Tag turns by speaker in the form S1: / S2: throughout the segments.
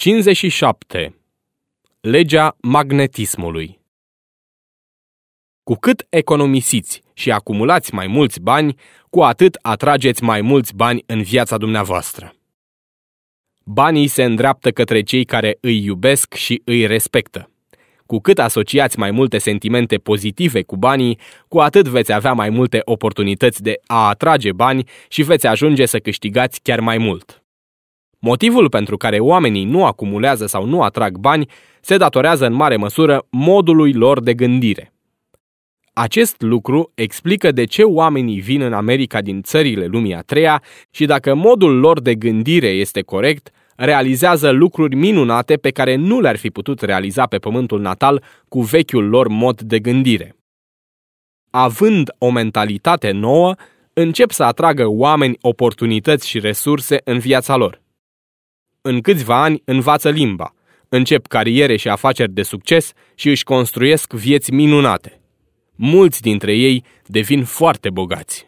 S1: 57. Legea magnetismului Cu cât economisiți și acumulați mai mulți bani, cu atât atrageți mai mulți bani în viața dumneavoastră. Banii se îndreaptă către cei care îi iubesc și îi respectă. Cu cât asociați mai multe sentimente pozitive cu banii, cu atât veți avea mai multe oportunități de a atrage bani și veți ajunge să câștigați chiar mai mult. Motivul pentru care oamenii nu acumulează sau nu atrag bani se datorează în mare măsură modului lor de gândire. Acest lucru explică de ce oamenii vin în America din țările lumii a treia și dacă modul lor de gândire este corect, realizează lucruri minunate pe care nu le-ar fi putut realiza pe pământul natal cu vechiul lor mod de gândire. Având o mentalitate nouă, încep să atragă oameni oportunități și resurse în viața lor. În câțiva ani învață limba, încep cariere și afaceri de succes și își construiesc vieți minunate. Mulți dintre ei devin foarte bogați.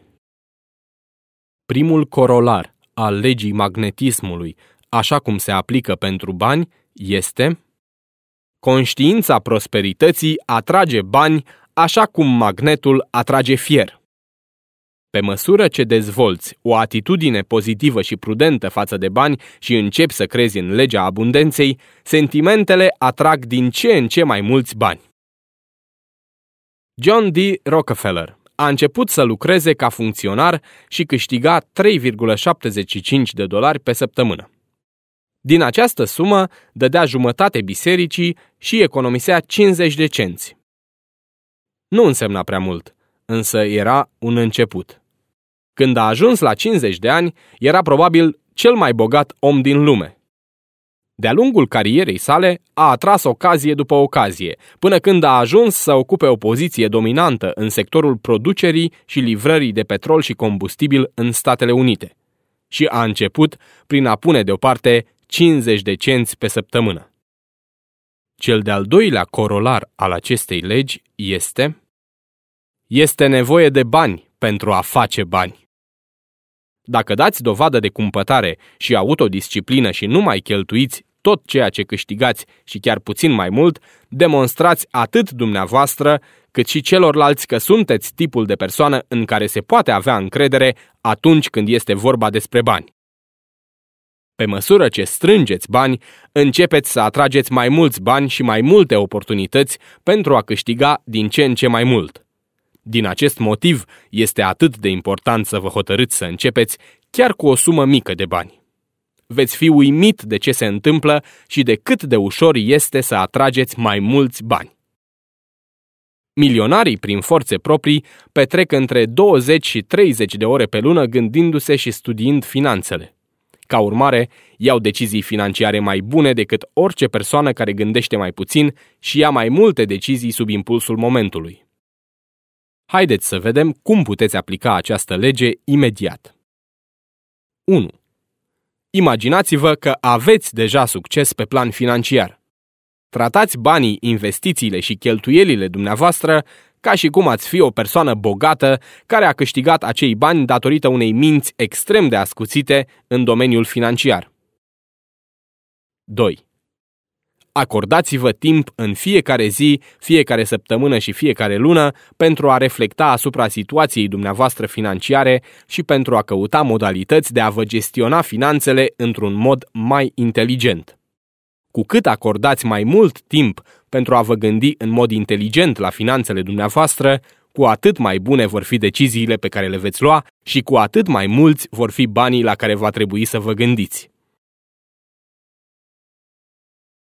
S1: Primul corolar al legii magnetismului așa cum se aplică pentru bani, este Conștiința prosperității atrage bani așa cum magnetul atrage fier. Pe măsură ce dezvolți o atitudine pozitivă și prudentă față de bani și începi să crezi în legea abundenței, sentimentele atrag din ce în ce mai mulți bani. John D. Rockefeller a început să lucreze ca funcționar și câștiga 3,75 de dolari pe săptămână. Din această sumă dădea jumătate bisericii și economisea 50 de cenți. Nu însemna prea mult, însă era un început. Când a ajuns la 50 de ani, era probabil cel mai bogat om din lume. De-a lungul carierei sale, a atras ocazie după ocazie, până când a ajuns să ocupe o poziție dominantă în sectorul producerii și livrării de petrol și combustibil în Statele Unite. Și a început prin a pune deoparte 50 de cenți pe săptămână. Cel de-al doilea corolar al acestei legi este Este nevoie de bani pentru a face bani. Dacă dați dovadă de cumpătare și autodisciplină și nu mai cheltuiți tot ceea ce câștigați și chiar puțin mai mult, demonstrați atât dumneavoastră cât și celorlalți că sunteți tipul de persoană în care se poate avea încredere atunci când este vorba despre bani. Pe măsură ce strângeți bani, începeți să atrageți mai mulți bani și mai multe oportunități pentru a câștiga din ce în ce mai mult. Din acest motiv, este atât de important să vă hotărâți să începeți chiar cu o sumă mică de bani. Veți fi uimit de ce se întâmplă și de cât de ușor este să atrageți mai mulți bani. Milionarii, prin forțe proprii, petrec între 20 și 30 de ore pe lună gândindu-se și studiind finanțele. Ca urmare, iau decizii financiare mai bune decât orice persoană care gândește mai puțin și ia mai multe decizii sub impulsul momentului. Haideți să vedem cum puteți aplica această lege imediat. 1. Imaginați-vă că aveți deja succes pe plan financiar. Tratați banii, investițiile și cheltuielile dumneavoastră ca și cum ați fi o persoană bogată care a câștigat acei bani datorită unei minți extrem de ascuțite în domeniul financiar. 2. Acordați-vă timp în fiecare zi, fiecare săptămână și fiecare lună pentru a reflecta asupra situației dumneavoastră financiare și pentru a căuta modalități de a vă gestiona finanțele într-un mod mai inteligent. Cu cât acordați mai mult timp pentru a vă gândi în mod inteligent la finanțele dumneavoastră, cu atât mai bune vor fi deciziile pe care le veți lua și cu atât mai mulți vor fi banii la care va trebui să vă gândiți.